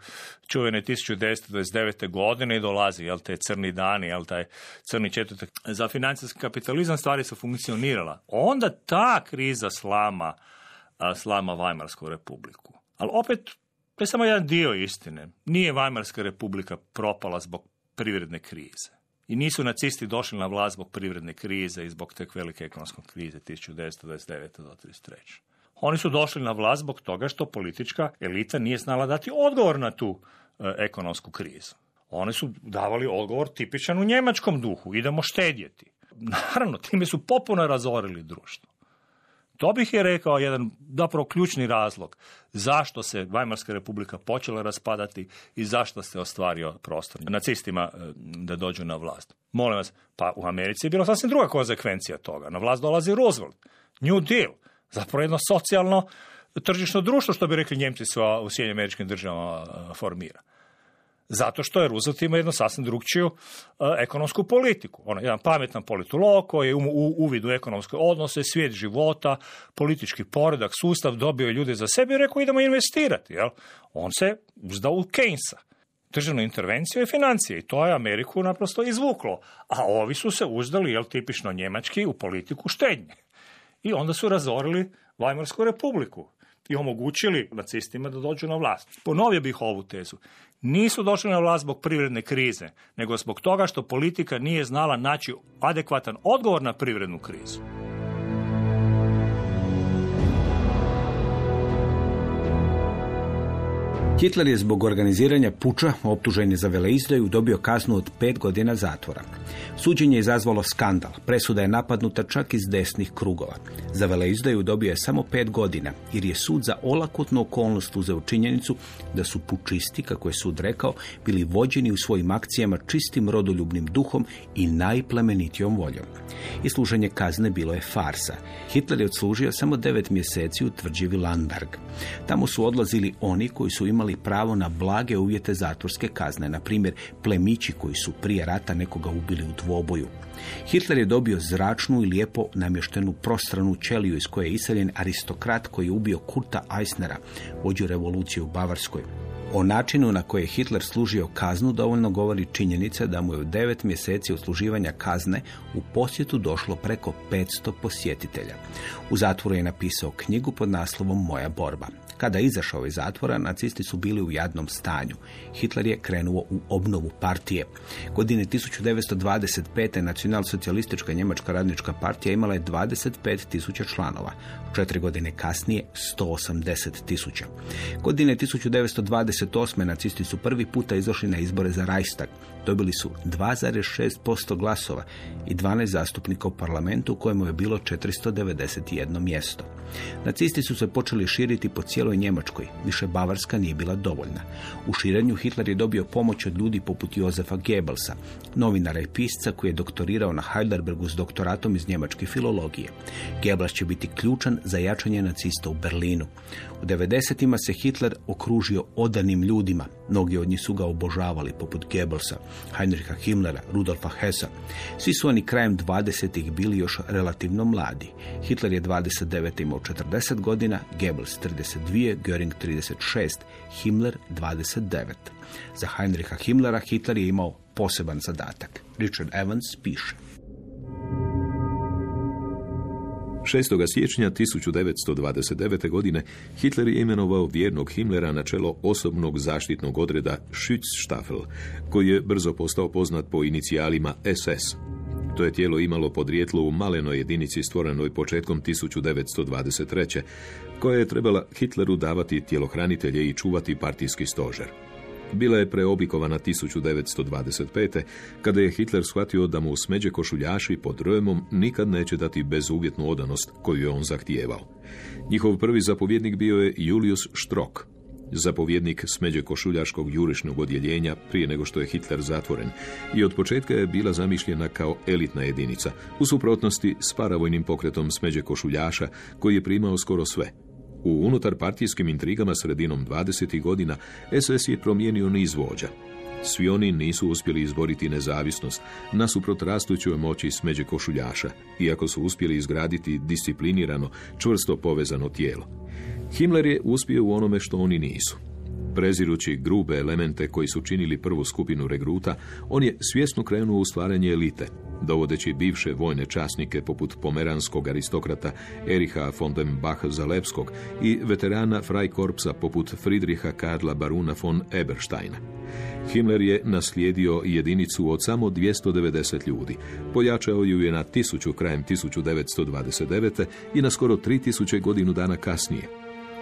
čuvene 1929. godine i dolazi, jel, te crni dani, jel, taj crni četvrtak. Za financijski kapitalizam stvari su funkcionirala. Onda ta kriza slama, slama Vajmarsku republiku. Ali opet, to je samo jedan dio istine. Nije Vajmarska republika propala zbog privredne krize. I nisu nacisti došli na vlast zbog privredne krize i zbog te velike ekonomske krize 1929. do 1933. Oni su došli na vlast zbog toga što politička elita nije znala dati odgovor na tu e, ekonomsku krizu. Oni su davali odgovor tipičan u njemačkom duhu, idemo štedjeti. Naravno, time su popuno razorili društvo. To bih je rekao jedan zapravo ključni razlog zašto se Vajmarska republika počela raspadati i zašto se ostvario prostor nacistima e, da dođu na vlast. Molim vas, pa u Americi je bila sasvim druga konsekvencija toga. Na vlast dolazi Roosevelt, New Deal, zapravo jedno socijalno tržišno društvo, što bi rekli Njemci u Sjedinjenim američkim državama e, formira. Zato što je Roosevelt ima jednu sasvim drugčiju uh, ekonomsku politiku. On je jedan pametan politolog koji je u, u uvidu ekonomske odnose, svijet života, politički poredak, sustav, dobio je ljude za sebe i rekao idemo investirati. Jel? On se uzdao u Keynesa državnu intervenciju i financije i to je Ameriku naprosto izvuklo. A ovi su se uzdali, jel, tipično njemački, u politiku štednje. I onda su razorili Vajmarsku republiku i omogućili nacistima da dođu na vlast. Ponovio bih ovu tezu. Nisu došli na vlast zbog privredne krize, nego zbog toga što politika nije znala naći adekvatan odgovor na privrednu krizu. Hitler je zbog organiziranja puča, optužen za veleizdaju, dobio kaznu od pet godina zatvora. Suđenje je izazvalo skandal. Presuda je napadnuta čak iz desnih krugova. Za veleizdaju dobio je samo pet godina, jer je sud za olakotnu okolnost uzeo činjenicu da su pučisti, kako je sud rekao, bili vođeni u svojim akcijama čistim rodoljubnim duhom i najplemenitijom voljom. I služenje kazne bilo je farsa. Hitler je odslužio samo devet mjeseci u tvrđevi Landberg. Tamo su odlazili oni koji su imali pravo na blage uvjete zatvorske kazne, na primjer plemići koji su prije rata nekoga ubili u dvoboju. Hitler je dobio zračnu i lijepo namještenu prostranu ćeliju iz koje je iseljen aristokrat koji je ubio Kurta Eisnera, vođu revolucije u Bavarskoj. O načinu na koji je Hitler služio kaznu dovoljno govori činjenica da mu je u devet mjeseci usluživanja kazne u posjetu došlo preko 500 posjetitelja. U zatvoru je napisao knjigu pod naslovom Moja borba. Kada je izašao iz zatvora, nacisti su bili u jadnom stanju. Hitler je krenuo u obnovu partije. Godine 1925. nacionalsocijalistička njemačka radnička partija imala je 25 tisuća članova. Četiri godine kasnije 180 tisuća. Godine 1928. nacisti su prvi puta izašli na izbore za Reichstag. Dobili su 2,6% glasova i 12 zastupnika u parlamentu kojemu je bilo 491 mjesto. Nacisti su se počeli širiti po cijeloj Njemačkoj, više Bavarska nije bila dovoljna. U širenju Hitler je dobio pomoć od ljudi poput Jozefa Goebbelsa, novinara i pisca koji je doktorirao na Heidelbergu s doktoratom iz njemačke filologije. Goebbels će biti ključan za jačanje nacista u Berlinu. U 90. se Hitler okružio odanim ljudima. Mnogi od njih su ga obožavali, poput Goebbelsa, Heinricha Himmlera, Rudolfa Hessa. Svi su oni krajem 20. bili još relativno mladi. Hitler je 29. imao 40 godina, Goebbels 32, Göring 36, Himmler 29. Za Heinricha Himmlera Hitler je imao poseban zadatak. Richard Evans piše. 6. siječnja 1929. godine Hitler je imenovao vjernog Himmlera na čelo osobnog zaštitnog odreda Schutzstaffel, koji je brzo postao poznat po inicijalima SS. To je tijelo imalo podrijetlo u malenoj jedinici stvorenoj početkom 1923. koja je trebala Hitleru davati tjelohranitelje i čuvati partijski stožer. Bila je preoblikovana 1925. kada je Hitler shvatio da mu smeđe košuljaši pod Römom nikad neće dati bezuvjetnu odanost koju je on zahtijevao. Njihov prvi zapovjednik bio je Julius Strock. zapovjednik smeđe košuljaškog jurišnog odjeljenja prije nego što je Hitler zatvoren i od početka je bila zamišljena kao elitna jedinica, u suprotnosti s paravojnim pokretom smeđe košuljaša koji je primao skoro sve. U unutar partijskim intrigama sredinom 20. godina SS je promijenio niz vođa. Svi oni nisu uspjeli izboriti nezavisnost nasuprot rastućoj moći smeđe košuljaša, iako su uspjeli izgraditi disciplinirano, čvrsto povezano tijelo. Himmler je uspio u onome što oni nisu. Prezirući grube elemente koji su činili prvu skupinu regruta, on je svjesno krenuo u stvaranje elite, dovodeći bivše vojne časnike poput pomeranskog aristokrata Eriha von den Bach-Zalewskog i veterana Freikorpsa poput Friedricha Karla Baruna von Ebersteina. Himmler je naslijedio jedinicu od samo 290 ljudi. Pojačao ju je na tisuću krajem 1929. i na skoro 3000 godinu dana kasnije,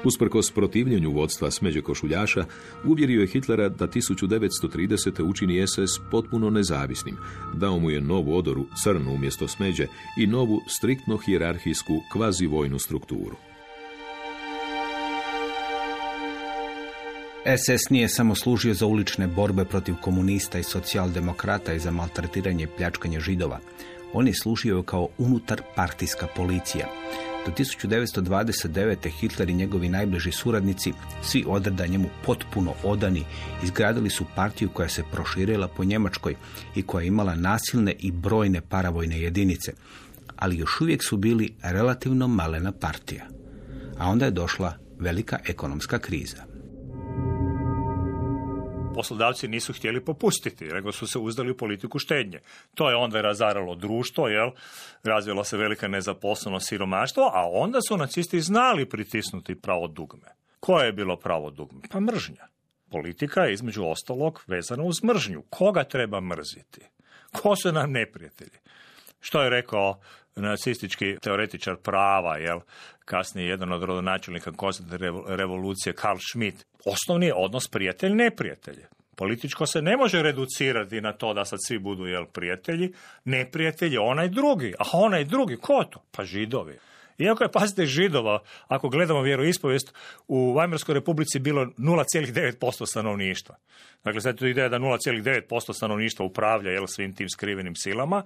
Usprkos protivljenju vodstva smeđe košuljaša, uvjerio je Hitlera da 1930. učini SS potpuno nezavisnim. Dao mu je novu odoru, crnu umjesto smeđe i novu striktno hijerarhijsku kvazi-vojnu strukturu. SS nije samo služio za ulične borbe protiv komunista i socijaldemokrata i za maltretiranje i pljačkanje židova. On je služio kao unutar partijska policija. Do 1929. Hitler i njegovi najbliži suradnici, svi odreda njemu potpuno odani, izgradili su partiju koja se proširila po Njemačkoj i koja je imala nasilne i brojne paravojne jedinice, ali još uvijek su bili relativno malena partija. A onda je došla velika ekonomska kriza poslodavci nisu htjeli popustiti, nego su se uzdali u politiku štednje. To je onda razaralo društvo, jel? razvila se velika nezaposlenost, siromaštvo, a onda su nacisti znali pritisnuti pravo dugme. Koje je bilo pravo dugme? Pa mržnja. Politika je između ostalog vezana uz mržnju. Koga treba mrziti? Ko su nam neprijatelji? Što je rekao nacistički teoretičar prava, jel? kasnije jedan od rodonačelnika konstantne revolucije, Karl Schmidt. Osnovni je odnos prijatelj-neprijatelj. Političko se ne može reducirati na to da sad svi budu jel, prijatelji. Neprijatelj je onaj drugi. A onaj drugi, ko to? Pa židovi. Iako je, pazite, židova, ako gledamo vjeroispovijest, u Vajmarskoj republici bilo 0,9% stanovništva. Dakle, sad tu ideja da 0,9% stanovništva upravlja jel, svim tim skrivenim silama,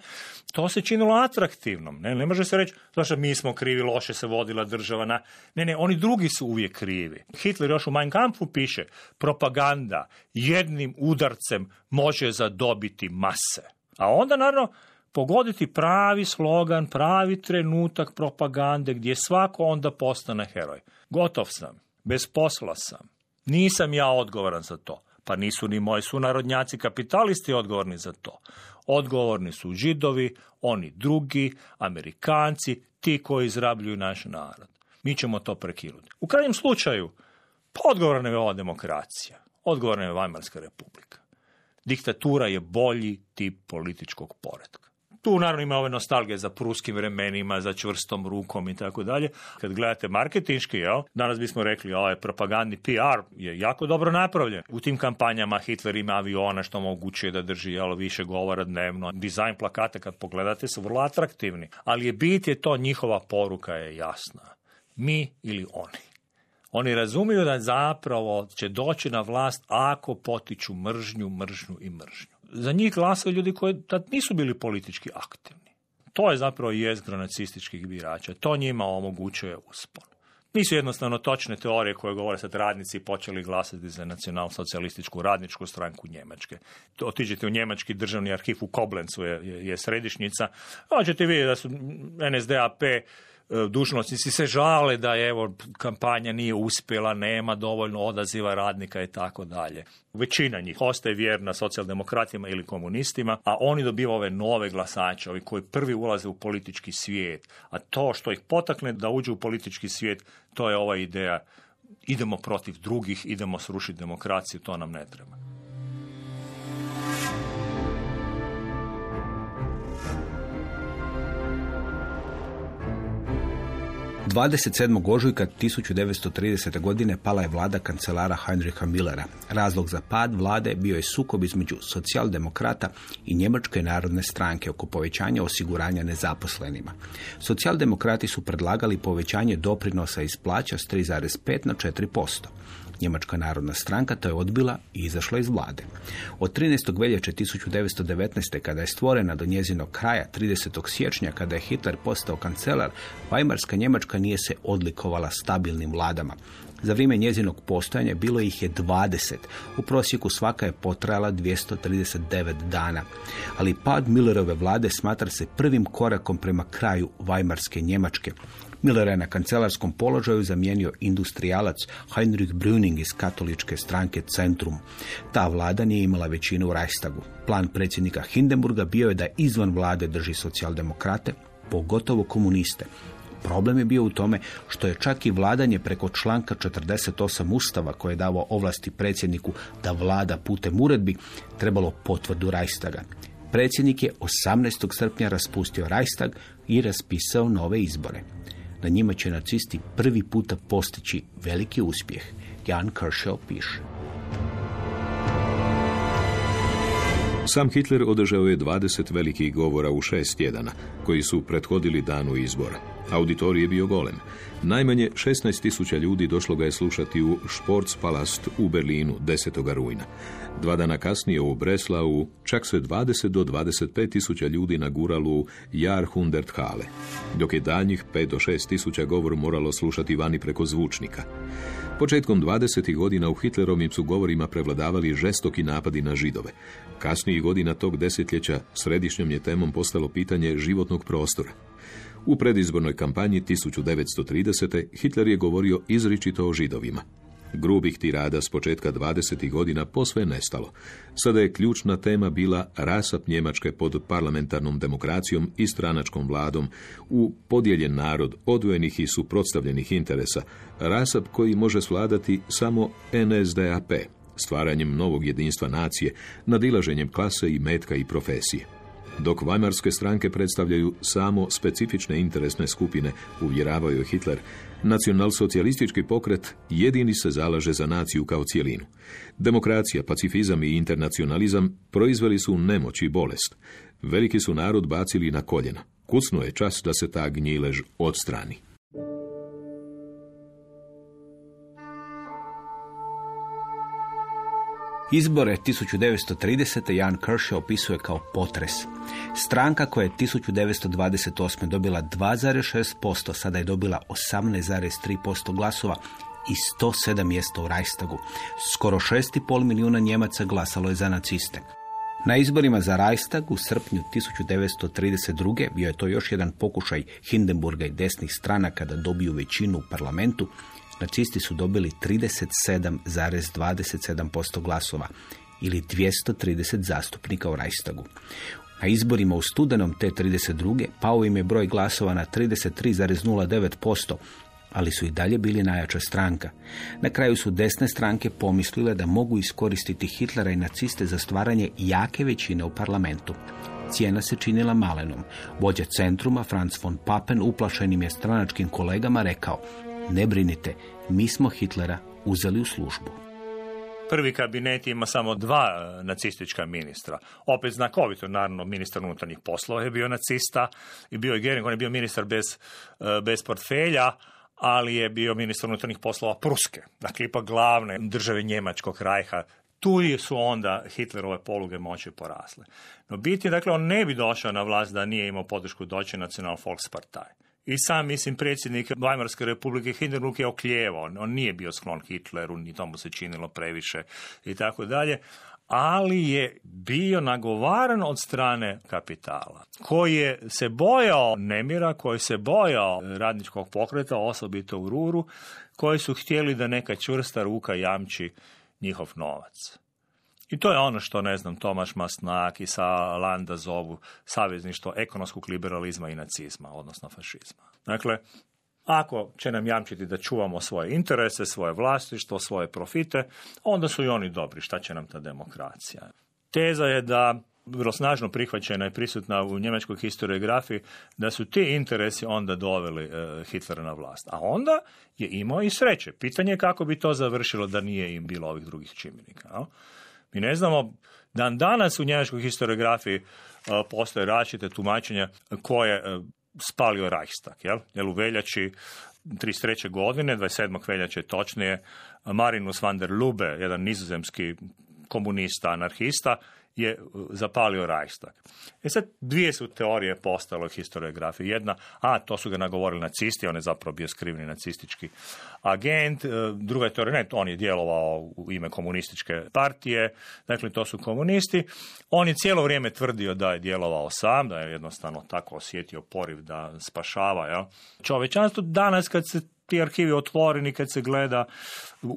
to se činilo atraktivnom. Ne, ne može se reći, zašto mi smo krivi, loše se vodila država. Na... Ne, ne, oni drugi su uvijek krivi. Hitler još u Mein Kampfu piše, propaganda jednim udarcem može zadobiti mase. A onda, naravno, pogoditi pravi slogan, pravi trenutak propagande gdje svako onda postane heroj. Gotov sam, bez posla sam, nisam ja odgovoran za to. Pa nisu ni moji sunarodnjaci kapitalisti odgovorni za to. Odgovorni su židovi, oni drugi, amerikanci, ti koji izrabljuju naš narod. Mi ćemo to prekinuti. U krajnjem slučaju, pa odgovorna je ova demokracija. Odgovorna je Vajmarska republika. Diktatura je bolji tip političkog poredka. Tu naravno ima ove nostalgije za pruskim vremenima, za čvrstom rukom i tako dalje. Kad gledate marketinški, jel, danas bismo rekli ovaj propagandni PR je jako dobro napravljen. U tim kampanjama Hitler ima aviona što moguće da drži jel, više govora dnevno. Dizajn plakate kad pogledate su vrlo atraktivni. Ali je bit je to, njihova poruka je jasna. Mi ili oni. Oni razumiju da zapravo će doći na vlast ako potiču mržnju, mržnju i mržnju za njih glasaju ljudi koji tad nisu bili politički aktivni. To je zapravo jezgro nacističkih birača. To njima omogućuje uspon. Nisu jednostavno točne teorije koje govore sad radnici počeli glasati za nacionalsocijalističku radničku stranku Njemačke. Otiđite u Njemački državni arhiv u Koblencu je, je, je središnjica. ćete vidjeti da su NSDAP dužnosnici se žale da evo kampanja nije uspjela, nema dovoljno odaziva radnika i tako dalje. Većina njih ostaje vjerna socijaldemokratima ili komunistima, a oni dobivaju ove nove glasače, ovi koji prvi ulaze u politički svijet. A to što ih potakne da uđu u politički svijet, to je ova ideja idemo protiv drugih, idemo srušiti demokraciju, to nam ne treba. 27. ožujka 1930. godine pala je vlada kancelara Heinricha Millera. Razlog za pad vlade bio je sukob između socijaldemokrata i Njemačke narodne stranke oko povećanja osiguranja nezaposlenima. Socijaldemokrati su predlagali povećanje doprinosa iz plaća s 3,5 na 4%. Njemačka narodna stranka to je odbila i izašla iz vlade. Od 13. veljače 1919. kada je stvorena do njezinog kraja 30. siječnja kada je Hitler postao kancelar, Weimarska Njemačka nije se odlikovala stabilnim vladama. Za vrijeme njezinog postojanja bilo ih je 20. U prosjeku svaka je potrajala 239 dana. Ali pad Millerove vlade smatra se prvim korakom prema kraju Weimarske Njemačke. Miller je na kancelarskom položaju zamijenio industrijalac Heinrich Brüning iz katoličke stranke Centrum. Ta vlada nije imala većinu u Reichstagu. Plan predsjednika Hindenburga bio je da izvan vlade drži socijaldemokrate, pogotovo komuniste. Problem je bio u tome što je čak i vladanje preko članka 48 Ustava koje je davao ovlasti predsjedniku da vlada putem uredbi trebalo potvrdu Reichstaga. Predsjednik je 18. srpnja raspustio Reichstag i raspisao nove izbore. Na njima će nacisti prvi puta postići veliki uspjeh. Jan Kershaw piše. Sam Hitler održao je 20 velikih govora u šest tjedana, koji su prethodili danu izbora. Auditorij je bio golem. Najmanje 16.000 ljudi došlo ga je slušati u Sportspalast u Berlinu 10. rujna. Dva dana kasnije u Breslau čak se 20 do 25 tisuća ljudi naguralo u Jahrhundert Hale, dok je daljnjih 5 do 6 tisuća govor moralo slušati vani preko zvučnika. Početkom 20. godina u Hitlerovim su govorima prevladavali žestoki napadi na židove. Kasnijih godina tog desetljeća središnjom je temom postalo pitanje životnog prostora. U predizbornoj kampanji 1930. Hitler je govorio izričito o židovima. Grubih tirada s početka 20. godina posve nestalo. Sada je ključna tema bila rasap Njemačke pod parlamentarnom demokracijom i stranačkom vladom u podijeljen narod odvojenih i suprotstavljenih interesa, rasap koji može svladati samo NSDAP, stvaranjem novog jedinstva nacije, nadilaženjem klase i metka i profesije. Dok Weimarske stranke predstavljaju samo specifične interesne skupine, uvjeravao je Hitler, nacionalsocijalistički pokret jedini se zalaže za naciju kao cijelinu. Demokracija, pacifizam i internacionalizam proizveli su nemoć i bolest. Veliki su narod bacili na koljena. Kucno je čas da se ta gnjilež odstrani. Izbore 1930. Jan Kershaw opisuje kao potres. Stranka koja je 1928. dobila 2,6%, sada je dobila 18,3% glasova i 107 mjesta u Reichstagu. Skoro 6,5 milijuna Njemaca glasalo je za naciste. Na izborima za Reichstag u srpnju 1932. bio je to još jedan pokušaj Hindenburga i desnih stranaka da dobiju većinu u parlamentu, nacisti su dobili 37,27% glasova ili 230 zastupnika u Reichstagu. Na izborima u studenom te 32. pao im je broj glasova na 33,09%, ali su i dalje bili najjača stranka. Na kraju su desne stranke pomislile da mogu iskoristiti Hitlera i naciste za stvaranje jake većine u parlamentu. Cijena se činila malenom. Vođa centruma, Franz von Papen, uplašenim je stranačkim kolegama rekao ne brinite, mi smo Hitlera uzeli u službu. Prvi kabinet ima samo dva e, nacistička ministra. Opet znakovito, naravno, ministar unutarnjih poslova je bio nacista i bio je Gering, on je bio ministar bez, e, bez portfelja, ali je bio ministar unutarnjih poslova Pruske. Dakle, ipak glavne države Njemačkog rajha tu su onda Hitlerove poluge moći porasle. No biti, dakle, on ne bi došao na vlast da nije imao podršku Deutsche National Volkspartei. I sam, mislim, predsjednik Weimarske republike Hindenburg je oklijevao. On nije bio sklon Hitleru, ni tomu se činilo previše i tako dalje. Ali je bio nagovaran od strane kapitala, koji je se bojao nemira, koji se bojao radničkog pokreta, osobito u Ruru, koji su htjeli da neka čvrsta ruka jamči njihov novac. I to je ono što, ne znam, Tomaš Masnak i sa Landa zovu savezništvo ekonomskog liberalizma i nacizma, odnosno fašizma. Dakle, ako će nam jamčiti da čuvamo svoje interese, svoje vlasništvo, svoje profite, onda su i oni dobri. Šta će nam ta demokracija? Teza je da vrlo snažno prihvaćena i prisutna u njemačkoj historiografiji da su ti interesi onda doveli e, Hitlera na vlast. A onda je imao i sreće. Pitanje je kako bi to završilo da nije im bilo ovih drugih čimbenika. Mi ne znamo, dan danas u njemačkoj historiografiji e, postoje različite tumačenja koje je spalio Reichstag, jel? Jel u veljači 1933. godine, 27. veljače točnije, Marinus van der Lube, jedan nizozemski komunista, anarhista, je zapalio Reichstag. E sad, dvije su teorije postale u historiografiji. Jedna, a to su ga nagovorili nacisti, on je zapravo bio skrivni nacistički agent. E, druga je teorija, ne, on je djelovao u ime komunističke partije, dakle to su komunisti. On je cijelo vrijeme tvrdio da je djelovao sam, da je jednostavno tako osjetio poriv da spašava ja. čovečanstvo. Danas kad se ti arhivi otvoreni, kad se gleda,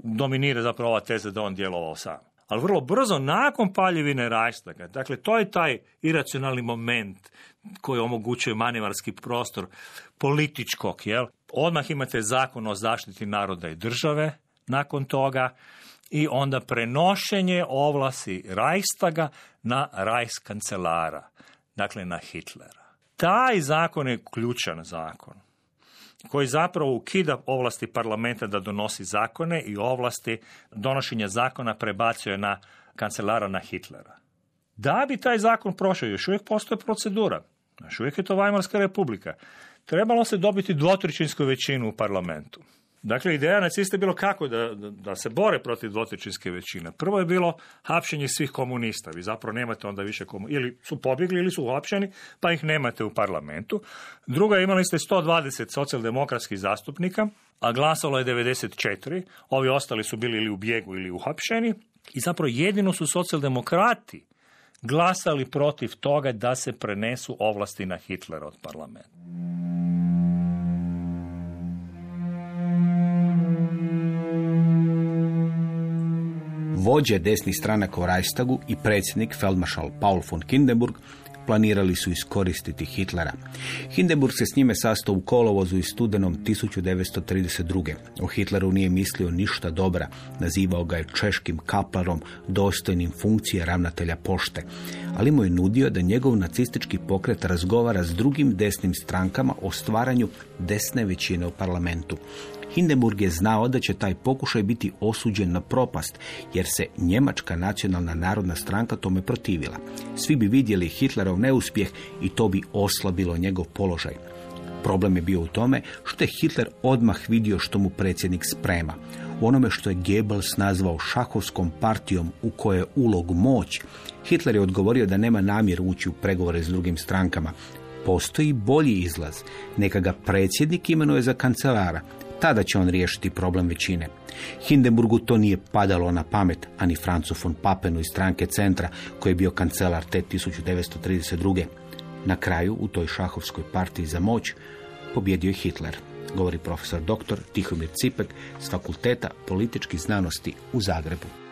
dominira zapravo ova teza da on djelovao sam ali vrlo brzo nakon paljevine Reichstaga, dakle to je taj iracionalni moment koji omogućuje manevarski prostor političkog, jel? Odmah imate zakon o zaštiti naroda i države nakon toga i onda prenošenje ovlasti Reichstaga na Reichskancelara, dakle na Hitlera. Taj zakon je ključan zakon koji zapravo ukida ovlasti parlamenta da donosi zakone i ovlasti donošenja zakona prebacuje na kancelara na Hitlera. Da bi taj zakon prošao, još uvijek postoje procedura. Još uvijek je to Vajmarska republika. Trebalo se dobiti dvotrećinsku većinu u parlamentu. Dakle, ideja nacista je bilo kako da, da se bore protiv dvotrećinske većine. Prvo je bilo hapšenje svih komunista. Vi zapravo nemate onda više komunista. Ili su pobjegli ili su uhapšeni, pa ih nemate u parlamentu. Druga, imali ste 120 socijaldemokratskih zastupnika, a glasalo je 94. Ovi ostali su bili ili u bijegu ili uhapšeni. I zapravo jedino su socijaldemokrati glasali protiv toga da se prenesu ovlasti na Hitlera od parlamenta. Vođe desnih stranaka u Reichstagu i predsjednik Feldmaršal Paul von Kindenburg planirali su iskoristiti Hitlera. Hindenburg se s njime sastao u kolovozu i studenom 1932. O Hitleru nije mislio ništa dobra, nazivao ga je češkim kaplarom, dostojnim funkcije ravnatelja pošte, ali mu je nudio da njegov nacistički pokret razgovara s drugim desnim strankama o stvaranju desne većine u parlamentu. Hindenburg je znao da će taj pokušaj biti osuđen na propast, jer se Njemačka nacionalna narodna stranka tome protivila. Svi bi vidjeli Hitlerov neuspjeh i to bi oslabilo njegov položaj. Problem je bio u tome što je Hitler odmah vidio što mu predsjednik sprema. U onome što je Goebbels nazvao šahovskom partijom u kojoj je ulog moć, Hitler je odgovorio da nema namjer ući u pregovore s drugim strankama. Postoji bolji izlaz. Neka ga predsjednik imenuje za kancelara. Tada će on riješiti problem većine. Hindenburgu to nije padalo na pamet, ani Francu von Papenu iz stranke centra, koji je bio kancelar te 1932. Na kraju, u toj šahovskoj partiji za moć, pobjedio je Hitler, govori profesor dr. Tihomir Cipek s Fakulteta političkih znanosti u Zagrebu.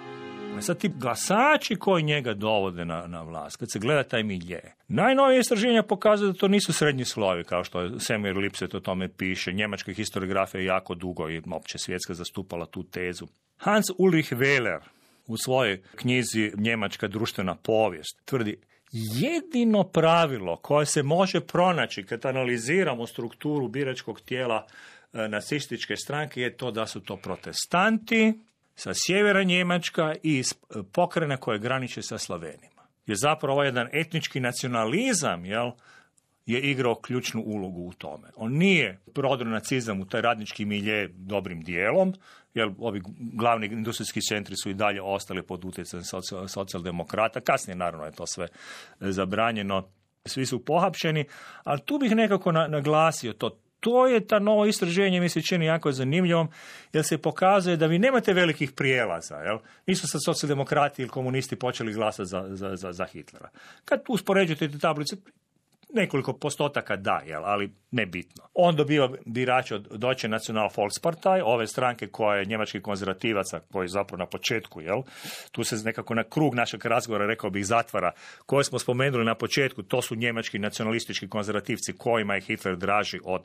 Sad ti glasači koji njega dovode na, na vlast, kad se gleda taj milje, najnovije istraživanja pokazuju da to nisu srednji slovi, kao što je Semir Lipset o tome piše, njemačka historiografija je jako dugo i opće svjetska zastupala tu tezu. Hans Ulrich Wehler u svojoj knjizi Njemačka društvena povijest tvrdi jedino pravilo koje se može pronaći kad analiziramo strukturu biračkog tijela e, nacističke stranke je to da su to protestanti, sa sjevera Njemačka i iz pokrene koje graniče sa Slovenima. Je zapravo jedan etnički nacionalizam, jel, je igrao ključnu ulogu u tome. On nije prodor nacizam u taj radnički milje dobrim dijelom, jer ovi glavni industrijski centri su i dalje ostali pod utjecajem socijaldemokrata. Kasnije, naravno, je to sve zabranjeno. Svi su pohapšeni, ali tu bih nekako naglasio to to je ta novo istraženje mi se čini jako zanimljivom jer se pokazuje da vi nemate velikih prijelaza. Jel? Nisu sad socijaldemokrati ili komunisti počeli glasati za, za, za, za Hitlera. Kad uspoređujete te tablice, nekoliko postotaka da, jel, ali ne bitno. On dobiva birač od Deutsche National Volkspartei, ove stranke koje je njemačkih konzervativaca, koji zapravo na početku, jel, tu se nekako na krug našeg razgovora, rekao bih, zatvara, koje smo spomenuli na početku, to su njemački nacionalistički konzervativci kojima je Hitler draži od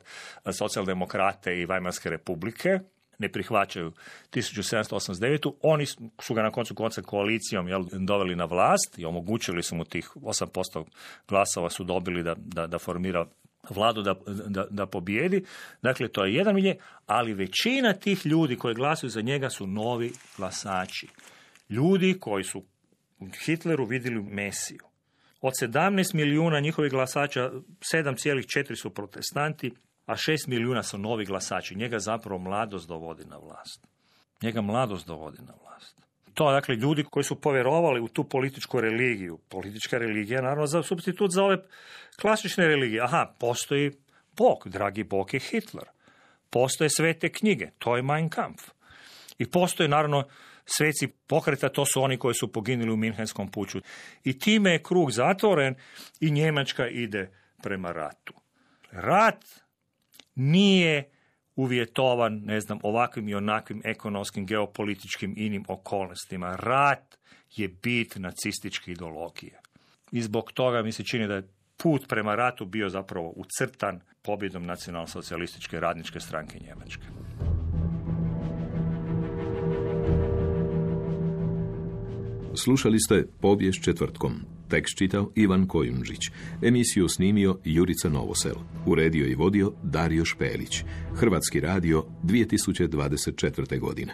socijaldemokrate i Weimarske republike, ne prihvaćaju 1789. Oni su ga na koncu konca koalicijom jel, doveli na vlast i omogućili su mu tih 8% glasova su dobili da, da, da formira vladu da, da, da pobjedi. Dakle, to je jedan milje, ali većina tih ljudi koji glasuju za njega su novi glasači. Ljudi koji su Hitleru vidjeli Mesiju. Od 17 milijuna njihovih glasača, 7,4 su protestanti, a šest milijuna su novi glasači. Njega zapravo mladost dovodi na vlast. Njega mladost dovodi na vlast. To dakle ljudi koji su povjerovali u tu političku religiju. Politička religija naravno za substitut za ove klasične religije. Aha, postoji Bog, dragi Bog je Hitler. Postoje svete knjige, to je Mein Kampf. I postoje naravno sveci pokreta, to su oni koji su poginuli u Minhenskom puću. I time je krug zatvoren i Njemačka ide prema ratu. Rat nije uvjetovan, ne znam, ovakvim i onakvim ekonomskim, geopolitičkim inim okolnostima. Rat je bit nacističke ideologije. I zbog toga mi se čini da je put prema ratu bio zapravo ucrtan pobjedom nacionalno-socijalističke radničke stranke Njemačke. Slušali ste povijest četvrtkom. Tekst čitao Ivan Kojundžić. Emisiju snimio Jurica Novosel. Uredio i vodio Dario Špelić. Hrvatski radio 2024. godine.